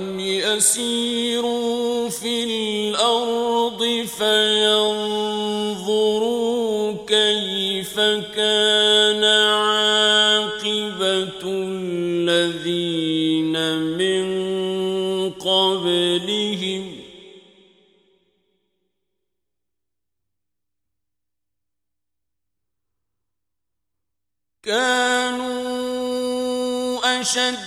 ولم يسيروا في الأرض فينظروا كيف كان عاقبة الذين من قبلهم كانوا أشد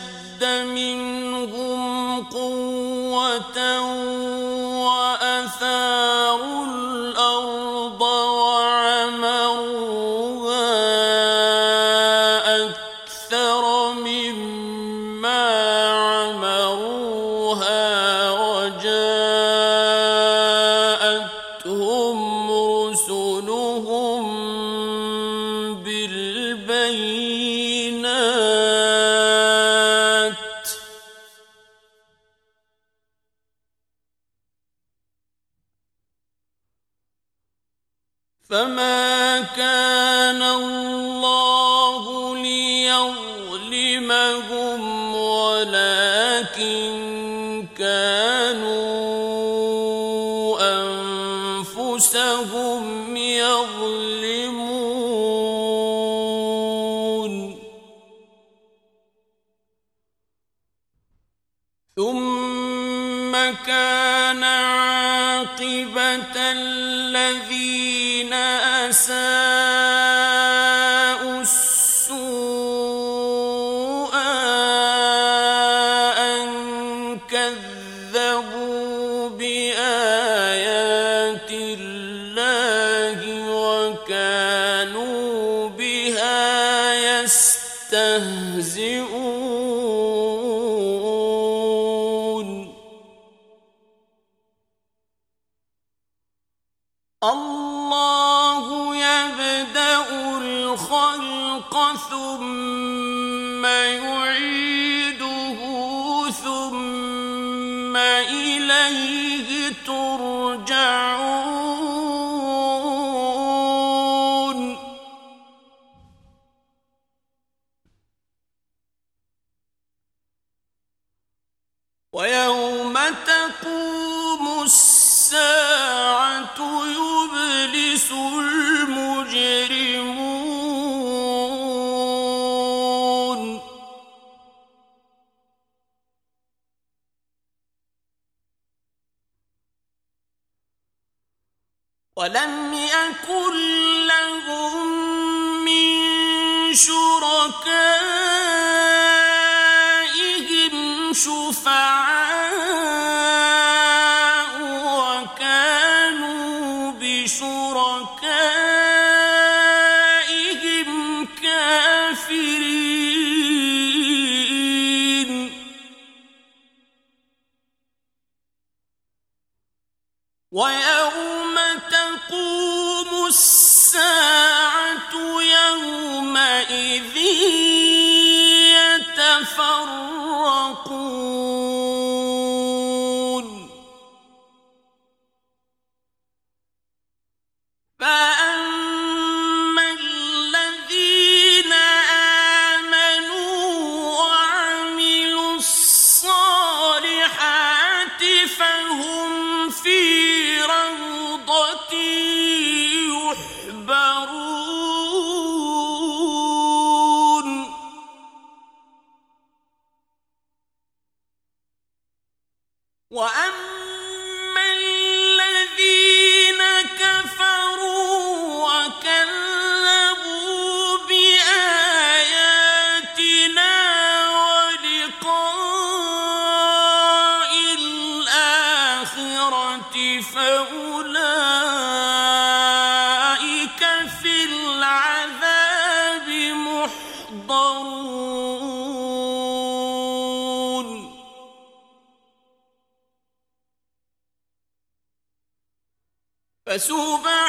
أنفسهم يظلمون. ثم كان عاقبة الذين أساءوا ولم يكن لهم من شركائهم شفاعة يومئذ يتفرقون. فسوبا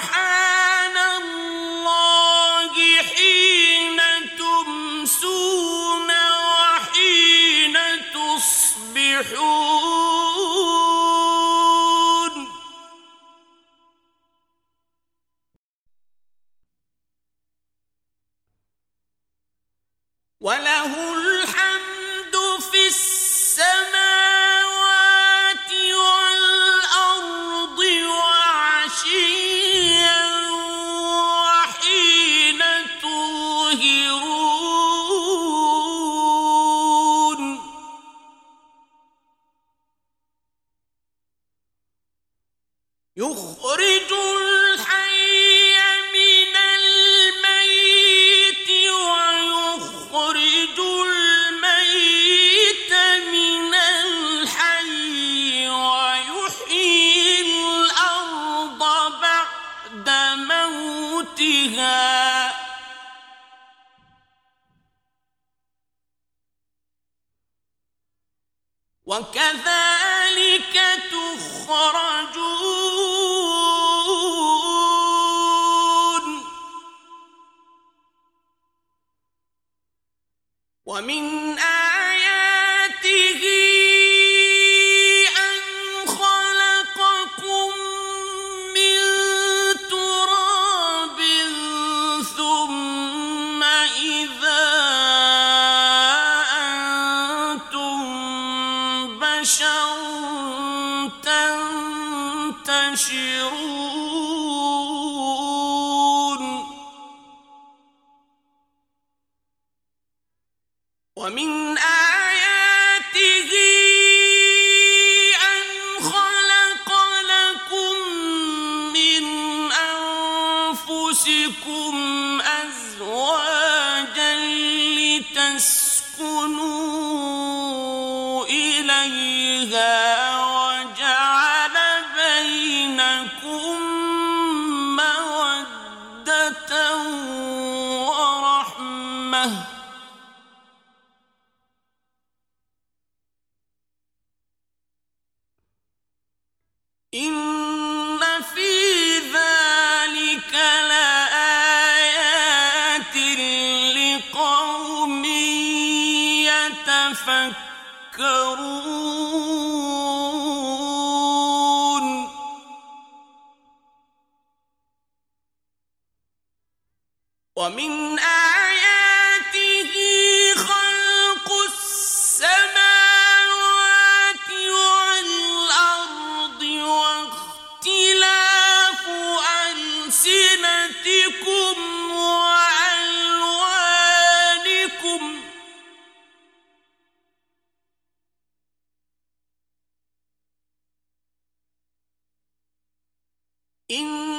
ان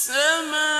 السماء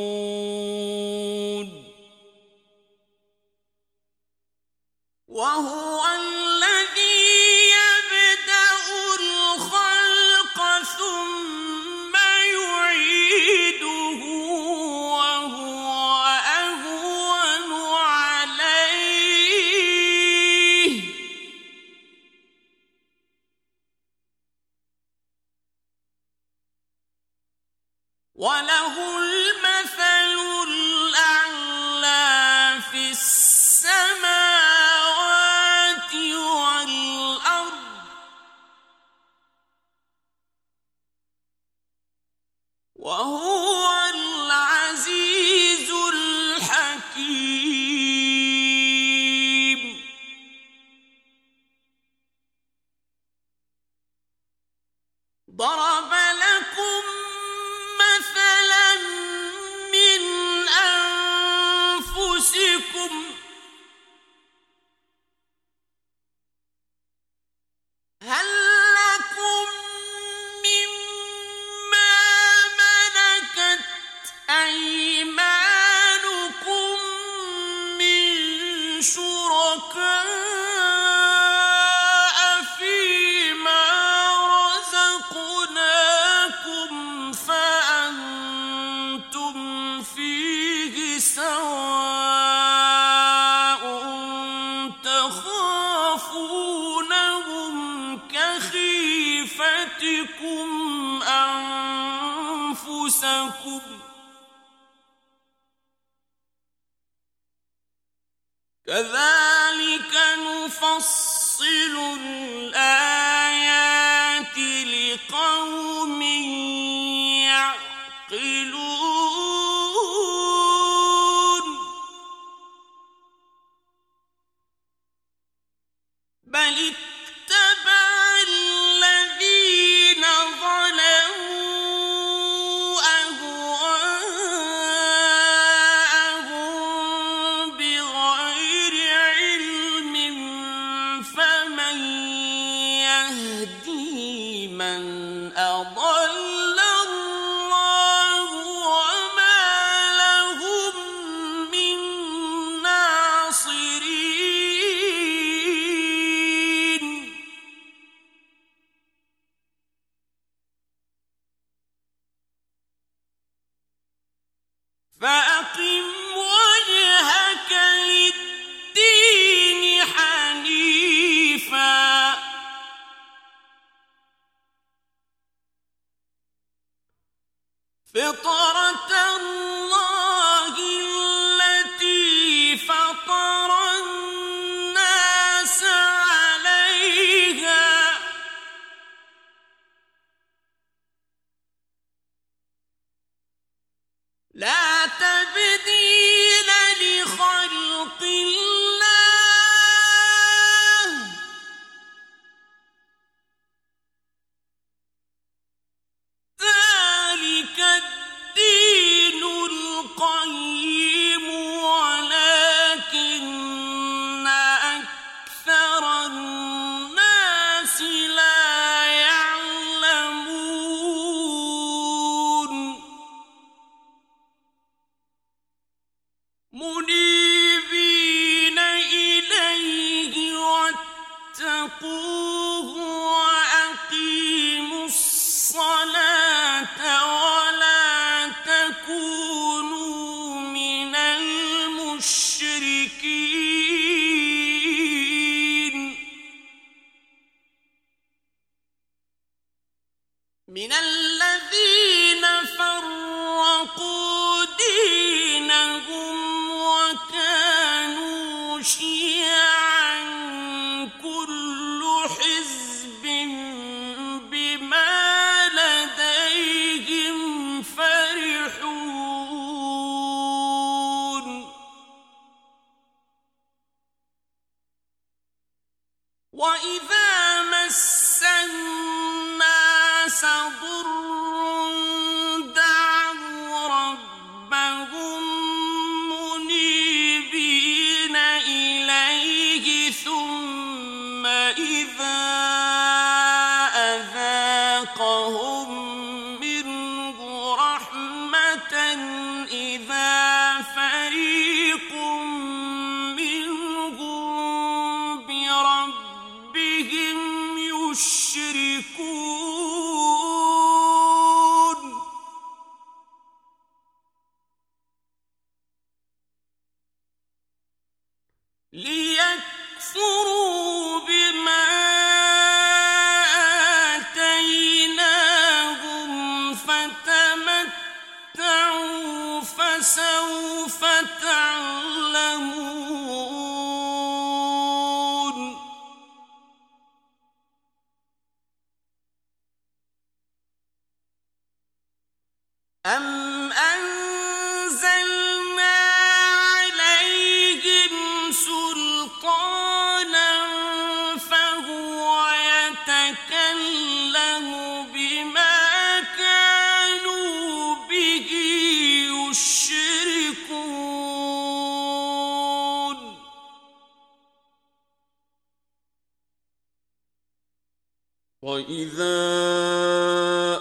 وَإِذَا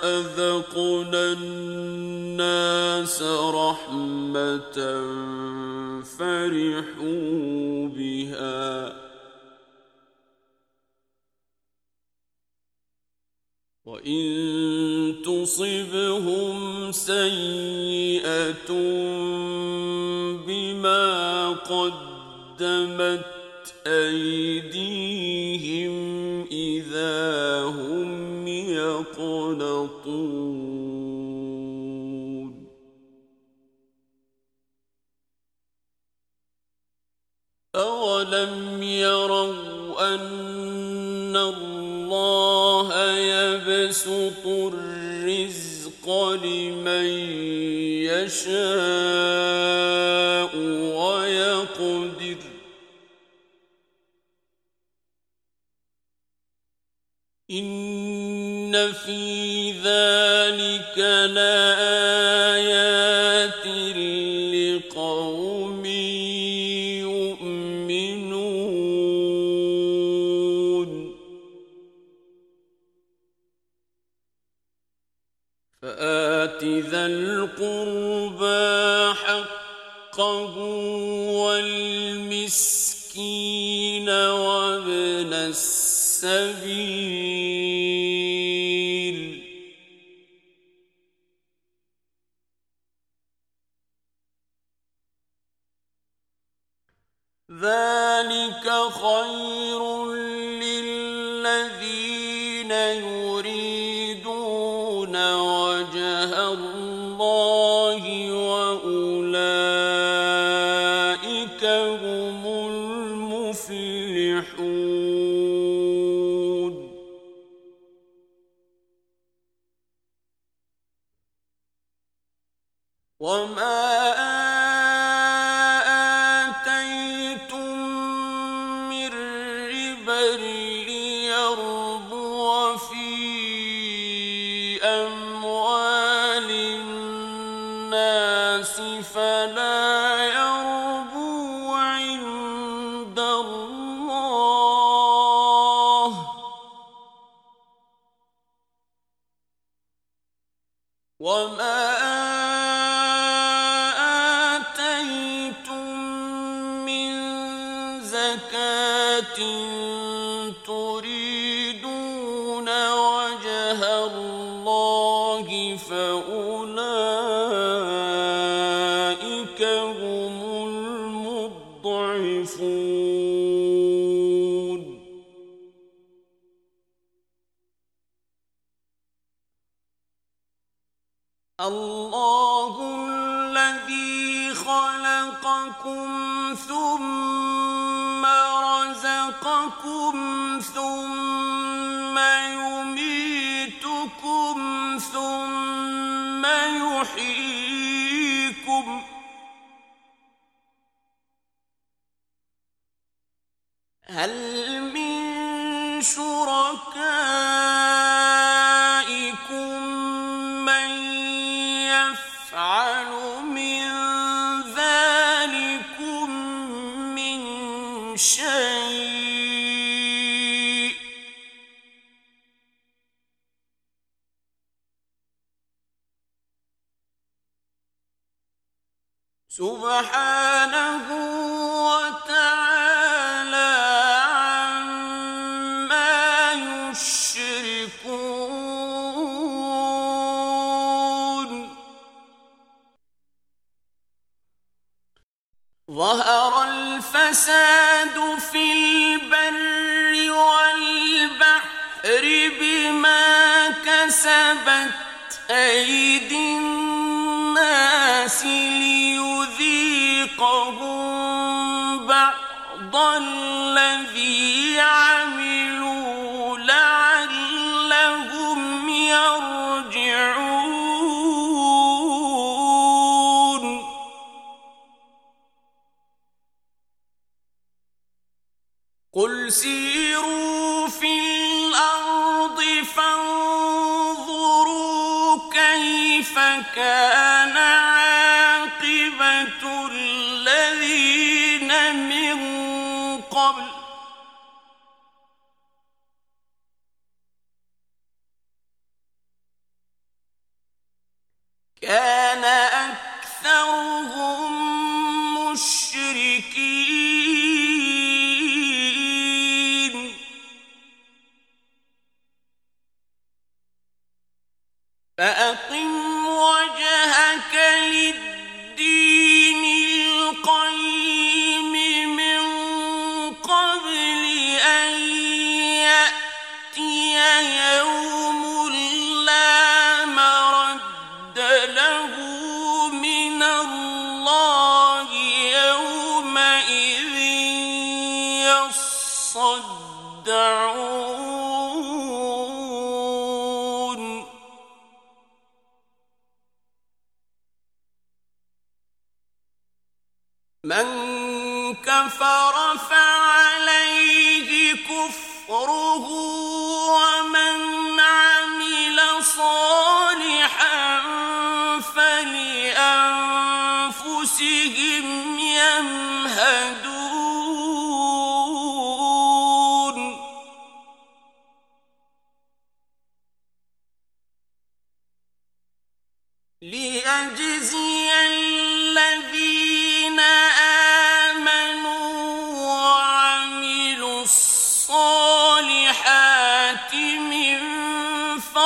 أَذَقْنَا النَّاسَ رَحْمَةً فَرِحُوا بِهَا وَإِن تُصِبْهُمْ سَيِّئَةٌ بِمَا قَدَّمَتْ أَيْدِيهِمْ يَقْنَطُونَ أَوَلَمْ يَرَوْا أَنَّ اللَّهَ يَبْسُطُ الرِّزْقَ لِمَن يَشَاءُ. فآت ذا القربى حقه والمسكين وابن السبيل زكاة تريد ظهر الفساد في البر والبحر بما كسبت أيدي الناس ليذيقهم آه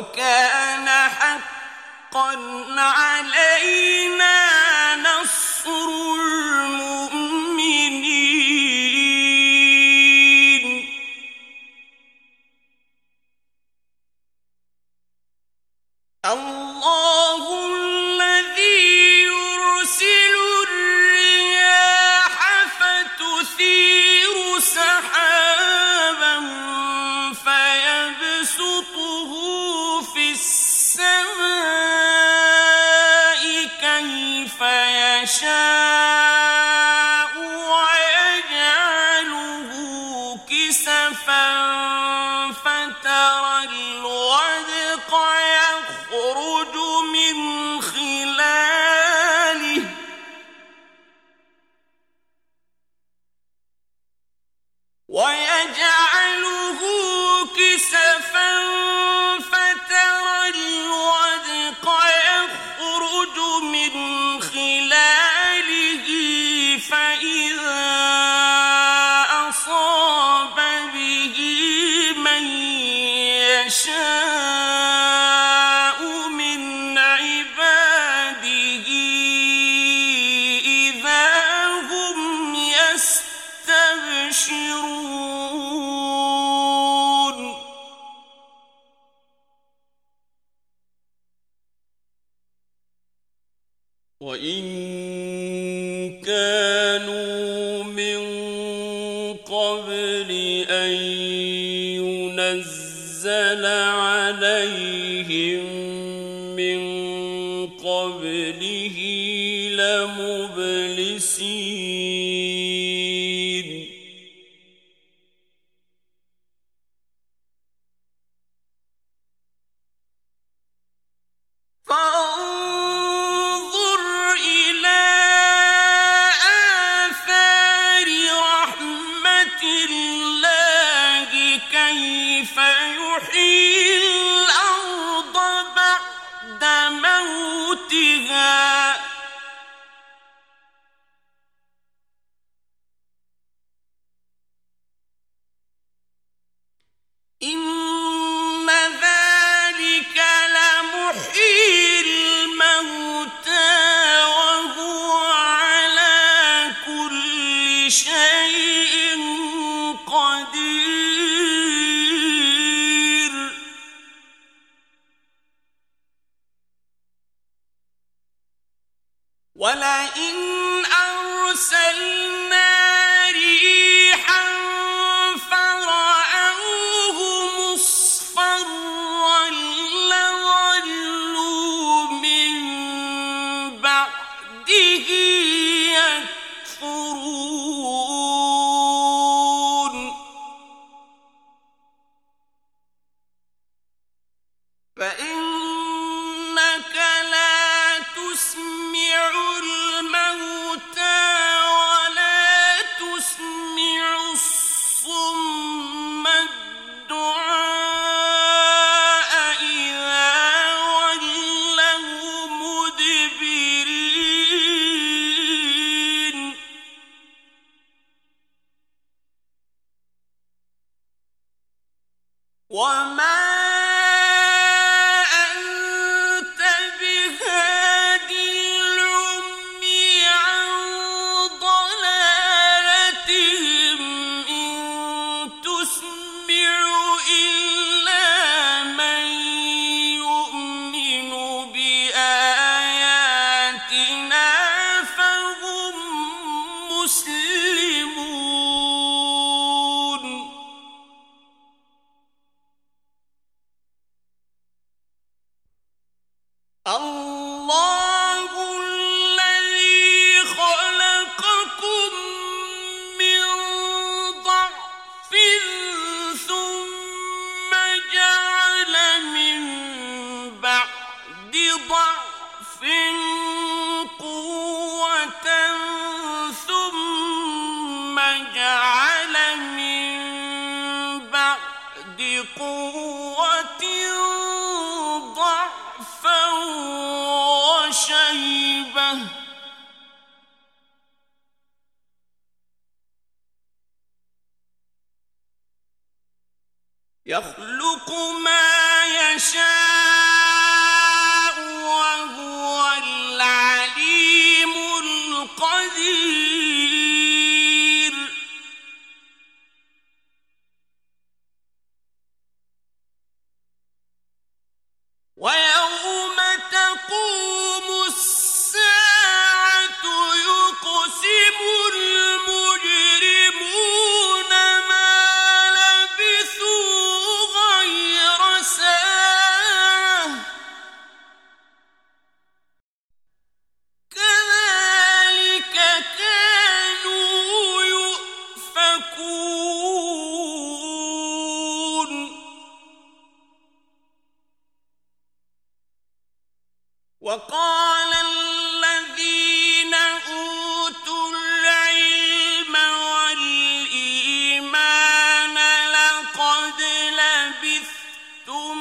وكان حقا علينا تم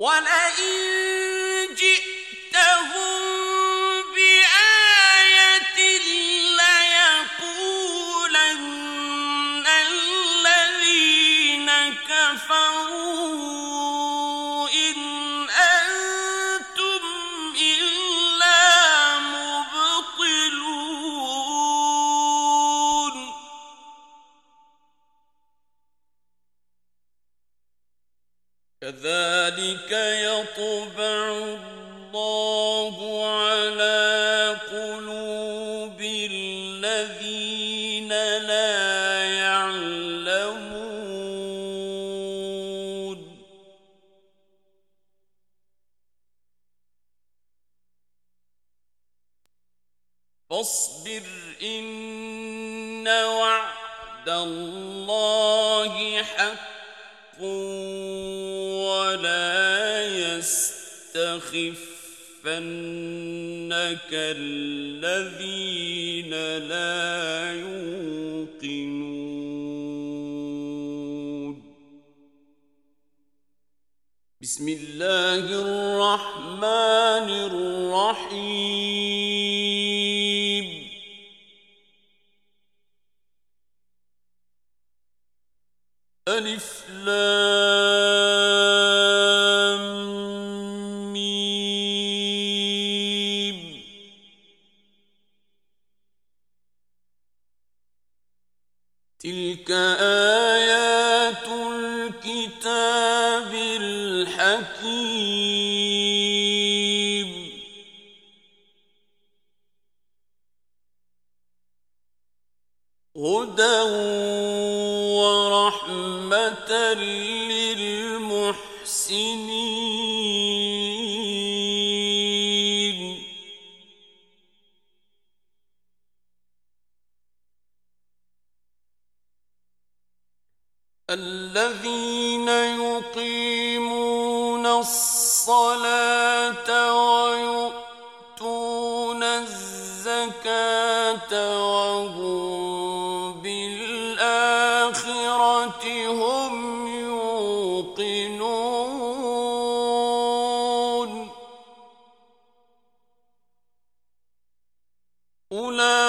وَلَئِن جِئْتَ الذين لا يوقنون. بسم الله الرحمن الرحيم. ألف لام أولئك